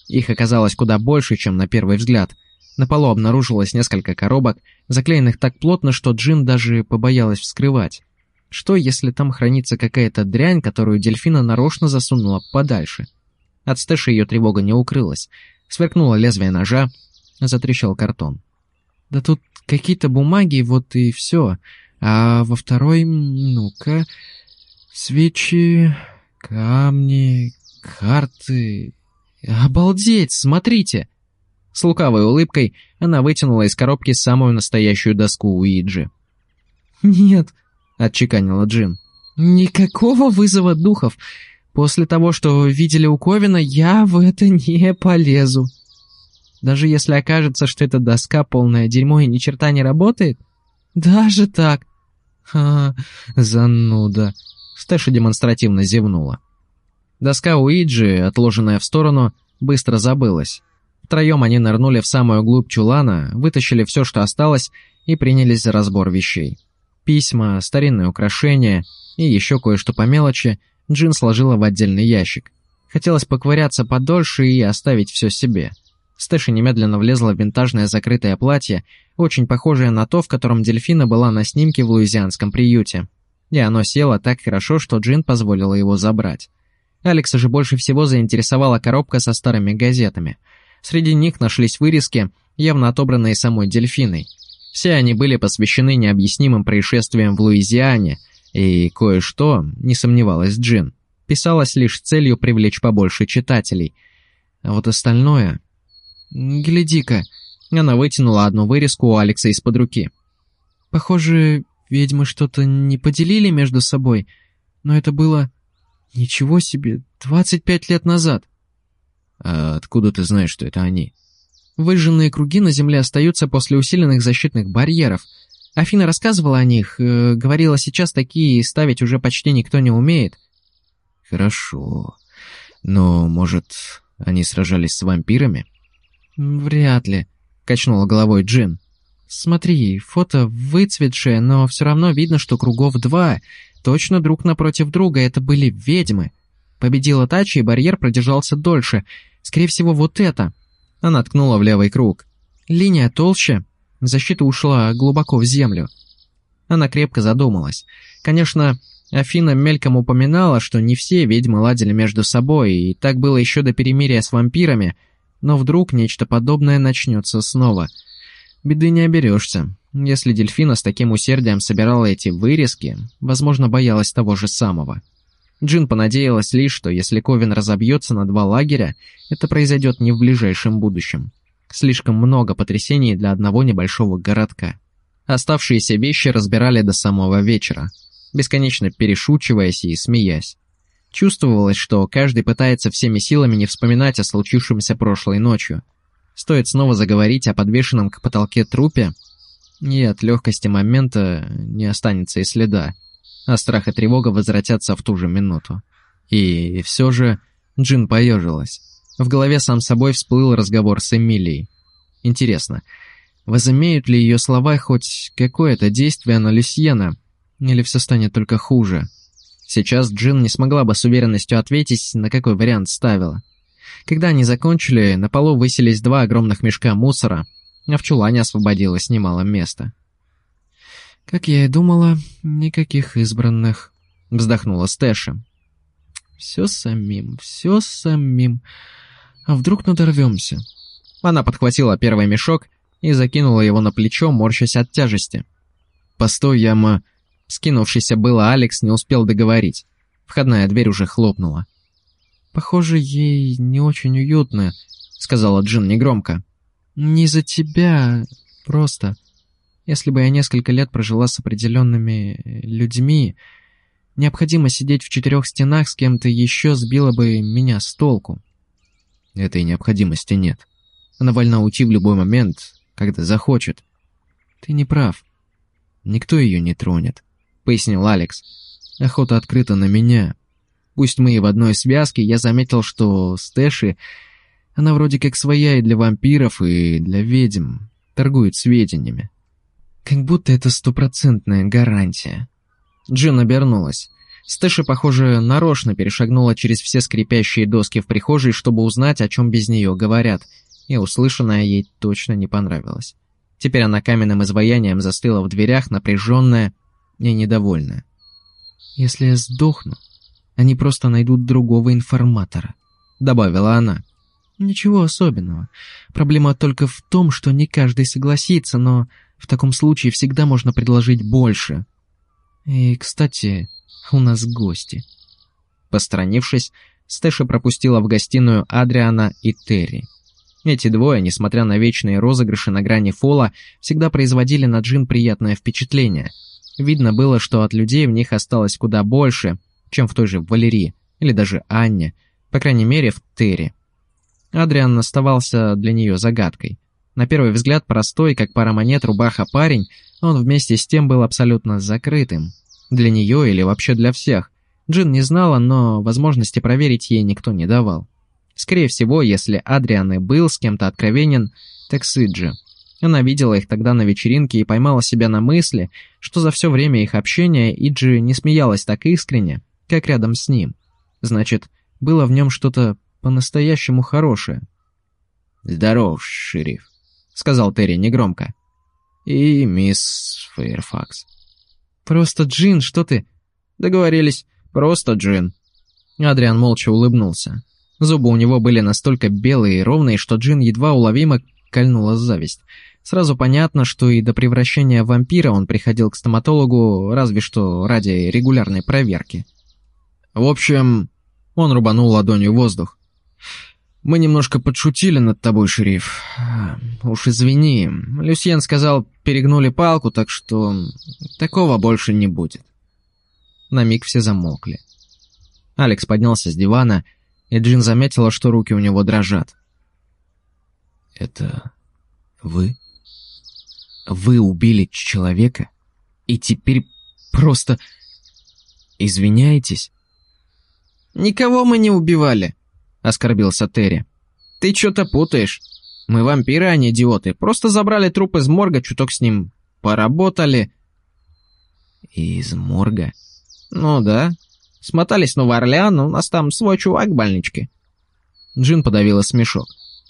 Их оказалось куда больше, чем на первый взгляд. На полу обнаружилось несколько коробок, заклеенных так плотно, что Джин даже побоялась вскрывать. Что, если там хранится какая-то дрянь, которую дельфина нарочно засунула подальше? От Стэши ее тревога не укрылась. Сверкнуло лезвие ножа, затрещал картон. Да тут какие-то бумаги, вот и все. А во второй, ну-ка, свечи, камни, карты. Обалдеть, смотрите! С лукавой улыбкой она вытянула из коробки самую настоящую доску Уиджи. «Нет», — отчеканила Джин, — «никакого вызова духов. После того, что видели у Ковина, я в это не полезу». Даже если окажется, что эта доска полная дерьмо и ни черта не работает? Даже так? Ха, зануда. Стэша демонстративно зевнула. Доска Уиджи, отложенная в сторону, быстро забылась. Втроем они нырнули в самую глубь чулана, вытащили все, что осталось, и принялись за разбор вещей. Письма, старинные украшения и еще кое-что по мелочи Джин сложила в отдельный ящик. Хотелось поковыряться подольше и оставить все себе. Стэша немедленно влезла в винтажное закрытое платье, очень похожее на то, в котором дельфина была на снимке в луизианском приюте. И оно село так хорошо, что Джин позволила его забрать. Алекса же больше всего заинтересовала коробка со старыми газетами. Среди них нашлись вырезки, явно отобранные самой дельфиной. Все они были посвящены необъяснимым происшествиям в Луизиане, и кое-что, не сомневалась Джин, писалось лишь с целью привлечь побольше читателей. А вот остальное... «Гляди-ка!» Она вытянула одну вырезку у Алекса из-под руки. «Похоже, ведьмы что-то не поделили между собой, но это было... Ничего себе, двадцать пять лет назад!» «А откуда ты знаешь, что это они?» Выжженные круги на Земле остаются после усиленных защитных барьеров. Афина рассказывала о них, э, говорила, сейчас такие ставить уже почти никто не умеет. Хорошо. Но, может, они сражались с вампирами? «Вряд ли», — качнула головой Джин. «Смотри, фото выцветшее, но все равно видно, что кругов два. Точно друг напротив друга, это были ведьмы. Победила Тачи, и барьер продержался дольше. Скорее всего, вот это». Она ткнула в левый круг. «Линия толще. Защита ушла глубоко в землю». Она крепко задумалась. Конечно, Афина мельком упоминала, что не все ведьмы ладили между собой, и так было еще до перемирия с вампирами, но вдруг нечто подобное начнется снова. Беды не оберешься. Если дельфина с таким усердием собирала эти вырезки, возможно, боялась того же самого. Джин понадеялась лишь, что если Ковен разобьется на два лагеря, это произойдет не в ближайшем будущем. Слишком много потрясений для одного небольшого городка. Оставшиеся вещи разбирали до самого вечера, бесконечно перешучиваясь и смеясь. Чувствовалось, что каждый пытается всеми силами не вспоминать о случившемся прошлой ночью. Стоит снова заговорить о подвешенном к потолке трупе, и от легкости момента не останется и следа, а страх и тревога возвратятся в ту же минуту. И все же Джин поежилась. В голове сам собой всплыл разговор с Эмилией. Интересно, возымеют ли ее слова хоть какое-то действие на Люсьена, или все станет только хуже? Сейчас Джин не смогла бы с уверенностью ответить, на какой вариант ставила. Когда они закончили, на полу высились два огромных мешка мусора, а в чулане освободилось немало места. «Как я и думала, никаких избранных», — вздохнула Стэша. «Все самим, все самим. А вдруг надорвемся?» Она подхватила первый мешок и закинула его на плечо, морщась от тяжести. «Постой, яма...» Скинувшийся было Алекс не успел договорить. Входная дверь уже хлопнула. «Похоже, ей не очень уютно», — сказала Джин негромко. «Не за тебя, просто. Если бы я несколько лет прожила с определенными людьми, необходимо сидеть в четырех стенах с кем-то еще сбило бы меня с толку». «Этой необходимости нет. Она вольна уйти в любой момент, когда захочет». «Ты не прав. Никто ее не тронет», — пояснил Алекс. «Охота открыта на меня. Пусть мы и в одной связке, я заметил, что Стэши она вроде как своя и для вампиров, и для ведьм. Торгует сведениями. Как будто это стопроцентная гарантия. Джин обернулась. Стэша, похоже, нарочно перешагнула через все скрипящие доски в прихожей, чтобы узнать, о чем без нее говорят, и услышанное ей точно не понравилось. Теперь она каменным изваянием застыла в дверях, напряженная и недовольная. «Если я сдохну, они просто найдут другого информатора», — добавила она. Ничего особенного. Проблема только в том, что не каждый согласится, но в таком случае всегда можно предложить больше. И, кстати, у нас гости. Посторонившись, Стэша пропустила в гостиную Адриана и Терри. Эти двое, несмотря на вечные розыгрыши на грани фола, всегда производили на Джин приятное впечатление. Видно было, что от людей в них осталось куда больше, чем в той же Валерии, или даже Анне, по крайней мере, в Терри. Адриан оставался для нее загадкой. На первый взгляд простой, как пара монет, рубаха парень, он вместе с тем был абсолютно закрытым. Для нее или вообще для всех. Джин не знала, но возможности проверить ей никто не давал. Скорее всего, если Адриан и был с кем-то откровенен, так с Иджи. Она видела их тогда на вечеринке и поймала себя на мысли, что за все время их общения Иджи не смеялась так искренне, как рядом с ним. Значит, было в нем что-то по-настоящему хорошее. «Здоров, шериф», — сказал Терри негромко. «И мисс Фейрфакс». «Просто Джин, что ты?» «Договорились, просто Джин». Адриан молча улыбнулся. Зубы у него были настолько белые и ровные, что Джин едва уловимо кольнула зависть. Сразу понятно, что и до превращения в вампира он приходил к стоматологу разве что ради регулярной проверки. В общем, он рубанул ладонью воздух. Мы немножко подшутили над тобой, шериф. Уж извини. Люсьен сказал, перегнули палку, так что такого больше не будет. На миг все замолкли. Алекс поднялся с дивана, и Джин заметила, что руки у него дрожат. «Это вы? Вы убили человека? И теперь просто извиняетесь?» «Никого мы не убивали», оскорбился Терри. «Ты что-то путаешь. Мы вампиры, а не идиоты. Просто забрали труп из морга, чуток с ним поработали». «Из морга?» «Ну да. Смотались в Новый Орлеан, у нас там свой чувак в больничке». Джин подавила смешок.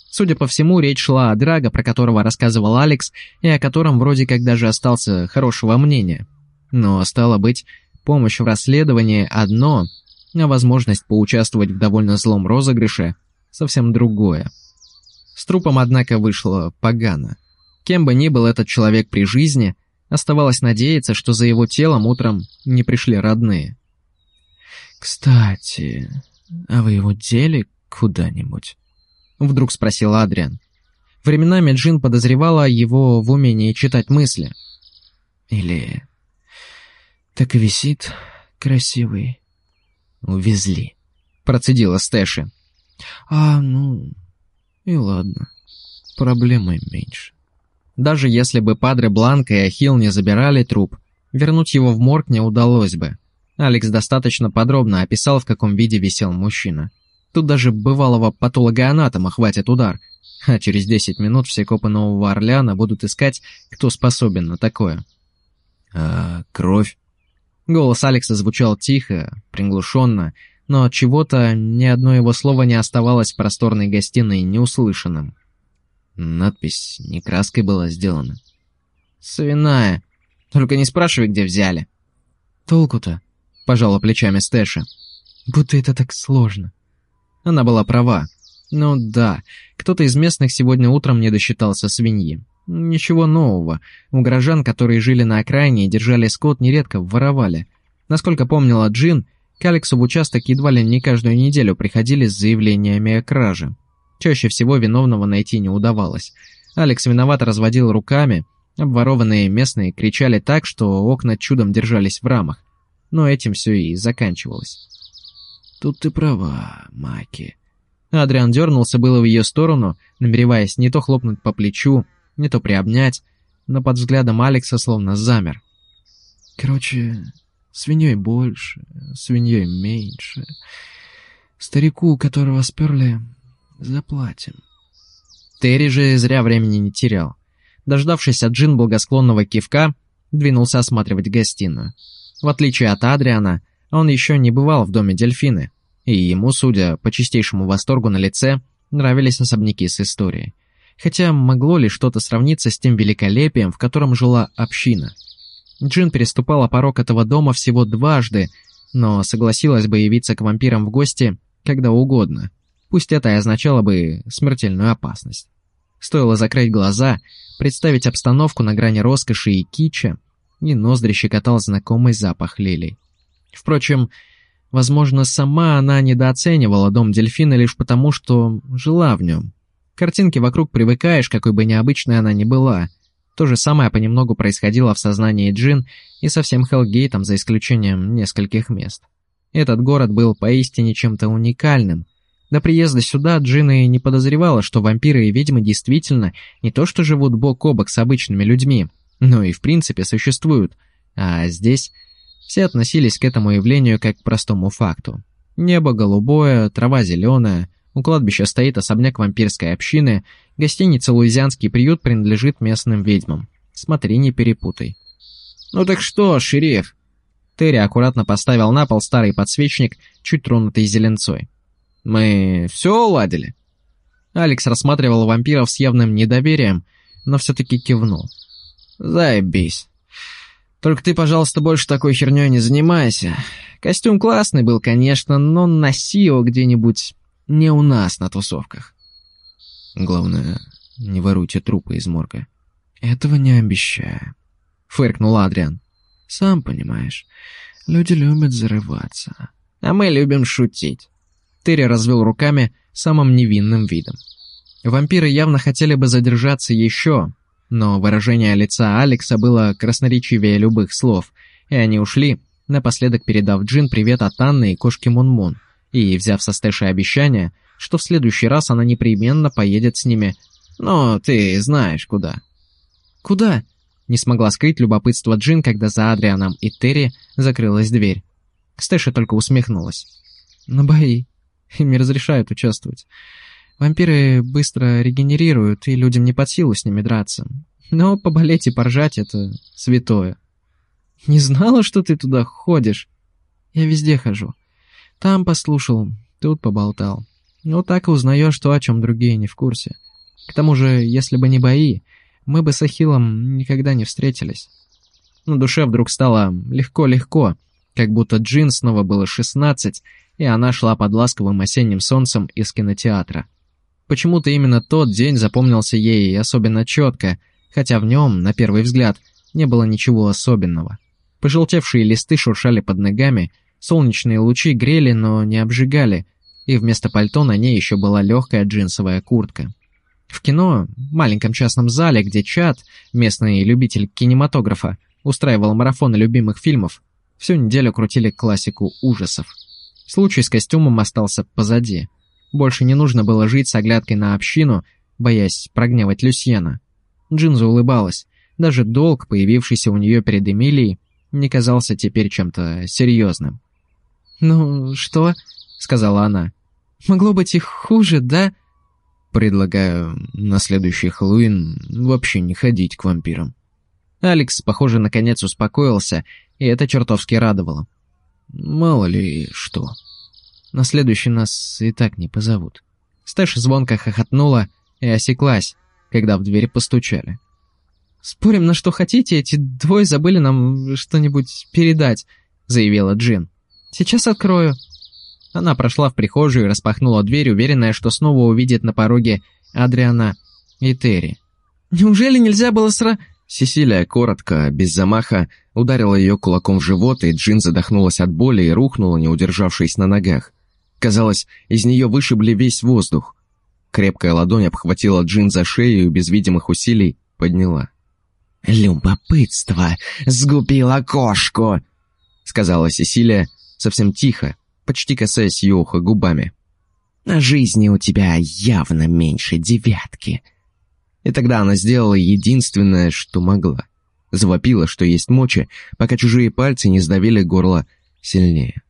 Судя по всему, речь шла о Драго, про которого рассказывал Алекс, и о котором вроде как даже остался хорошего мнения. Но, стало быть, помощь в расследовании одно, а возможность поучаствовать в довольно злом розыгрыше совсем другое. С трупом, однако, вышло погано. Кем бы ни был этот человек при жизни, оставалось надеяться, что за его телом утром не пришли родные. «Кстати, а вы его дели куда-нибудь?» Вдруг спросил Адриан. Временами Джин подозревала его в умении читать мысли. «Или так и висит красивый. Увезли», — процедила Стэши. «А, ну, и ладно. Проблемы меньше». Даже если бы Падре Бланка и Ахилл не забирали труп, вернуть его в морг не удалось бы. Алекс достаточно подробно описал, в каком виде висел мужчина. Тут даже бывалого патологоанатома хватит удар, а через 10 минут все копы Нового Орлеана будут искать, кто способен на такое. «А кровь?» Голос Алекса звучал тихо, приглушенно, но от чего-то ни одно его слово не оставалось в просторной гостиной неуслышанным. Надпись не краской была сделана. «Свиная. Только не спрашивай, где взяли». «Толку-то?» — пожала плечами Стэша. «Будто это так сложно». Она была права. Ну да, кто-то из местных сегодня утром не досчитался свиньи. Ничего нового. У горожан, которые жили на окраине и держали скот, нередко воровали. Насколько помнила Джин, к Алексу в участок едва ли не каждую неделю приходили с заявлениями о краже. Чаще всего виновного найти не удавалось. Алекс виновато разводил руками, обворованные местные кричали так, что окна чудом держались в рамах. Но этим все и заканчивалось. «Тут ты права, Маки». Адриан дернулся было в ее сторону, намереваясь не то хлопнуть по плечу, не то приобнять, но под взглядом Алекса словно замер. «Короче, свиньей больше, свиньей меньше. Старику, которого сперли, Заплатим. Терри же зря времени не терял. Дождавшись от Джин благосклонного кивка, двинулся осматривать гостиную. В отличие от Адриана, он еще не бывал в доме дельфины, и ему, судя по чистейшему восторгу на лице, нравились особняки с историей. Хотя могло ли что-то сравниться с тем великолепием, в котором жила община? Джин переступала порог этого дома всего дважды, но согласилась бы явиться к вампирам в гости когда угодно, Пусть это и означало бы смертельную опасность. Стоило закрыть глаза, представить обстановку на грани роскоши и кича, и ноздри щекотал знакомый запах лилий. Впрочем, возможно, сама она недооценивала дом дельфина лишь потому, что жила в нем. Картинки вокруг привыкаешь, какой бы необычной она ни была. То же самое понемногу происходило в сознании Джин и со всем Хелгейтом, за исключением нескольких мест. Этот город был поистине чем-то уникальным, до приезда сюда Джина и не подозревала, что вампиры и ведьмы действительно не то что живут бок о бок с обычными людьми, но и в принципе существуют, а здесь все относились к этому явлению как к простому факту. Небо голубое, трава зеленая, у кладбища стоит особняк вампирской общины, гостиница «Луизианский приют» принадлежит местным ведьмам. Смотри, не перепутай. «Ну так что, шериф?» Терри аккуратно поставил на пол старый подсвечник, чуть тронутый зеленцой. Мы все уладили?» Алекс рассматривал вампиров с явным недоверием, но все-таки кивнул. «Заебись. Только ты, пожалуйста, больше такой херней не занимайся. Костюм классный был, конечно, но носи его где-нибудь не у нас на тусовках». «Главное, не воруйте трупы из морга». «Этого не обещаю», — фыркнул Адриан. «Сам понимаешь, люди любят зарываться, а мы любим шутить». Терри развел руками самым невинным видом. Вампиры явно хотели бы задержаться еще, но выражение лица Алекса было красноречивее любых слов, и они ушли, напоследок передав Джин привет от Анны и кошки Мун-Мун, и взяв со Стэши обещание, что в следующий раз она непременно поедет с ними, но ты знаешь куда. «Куда?» — не смогла скрыть любопытство Джин, когда за Адрианом и Терри закрылась дверь. Стэша только усмехнулась. «На бои», им не разрешают участвовать. Вампиры быстро регенерируют, и людям не под силу с ними драться. Но поболеть и поржать — это святое. Не знала, что ты туда ходишь? Я везде хожу. Там послушал, тут поболтал. Ну так и узнаешь то, о чем другие не в курсе. К тому же, если бы не бои, мы бы с Ахиллом никогда не встретились. На душе вдруг стало легко-легко, Как будто Джин снова было шестнадцать, и она шла под ласковым осенним солнцем из кинотеатра. Почему-то именно тот день запомнился ей особенно четко, хотя в нем, на первый взгляд, не было ничего особенного. Пожелтевшие листы шуршали под ногами, солнечные лучи грели, но не обжигали, и вместо пальто на ней еще была легкая джинсовая куртка. В кино, маленьком частном зале, где Чат, местный любитель кинематографа, устраивал марафоны любимых фильмов, всю неделю крутили классику ужасов. Случай с костюмом остался позади. Больше не нужно было жить с оглядкой на общину, боясь прогневать Люсьена. Джинза улыбалась. Даже долг, появившийся у нее перед Эмилией, не казался теперь чем-то серьезным. «Ну, что?» — сказала она. «Могло быть и хуже, да?» «Предлагаю на следующий Хэллоуин вообще не ходить к вампирам». Алекс, похоже, наконец успокоился, и это чертовски радовало. «Мало ли что». На следующий нас и так не позовут. Стэш звонко хохотнула и осеклась, когда в дверь постучали. «Спорим на что хотите, эти двое забыли нам что-нибудь передать», — заявила Джин. «Сейчас открою». Она прошла в прихожую и распахнула дверь, уверенная, что снова увидит на пороге Адриана и Терри. «Неужели нельзя было сра...» Сесилия коротко, без замаха, ударила ее кулаком в живот, и Джин задохнулась от боли и рухнула, не удержавшись на ногах. Казалось, из нее вышибли весь воздух. Крепкая ладонь обхватила Джин за шею и без видимых усилий подняла. «Любопытство сгубило кошку!» — сказала Сесилия совсем тихо, почти касаясь ее уха губами. «На жизни у тебя явно меньше девятки». И тогда она сделала единственное, что могла. Завопила, что есть мочи, пока чужие пальцы не сдавили горло сильнее.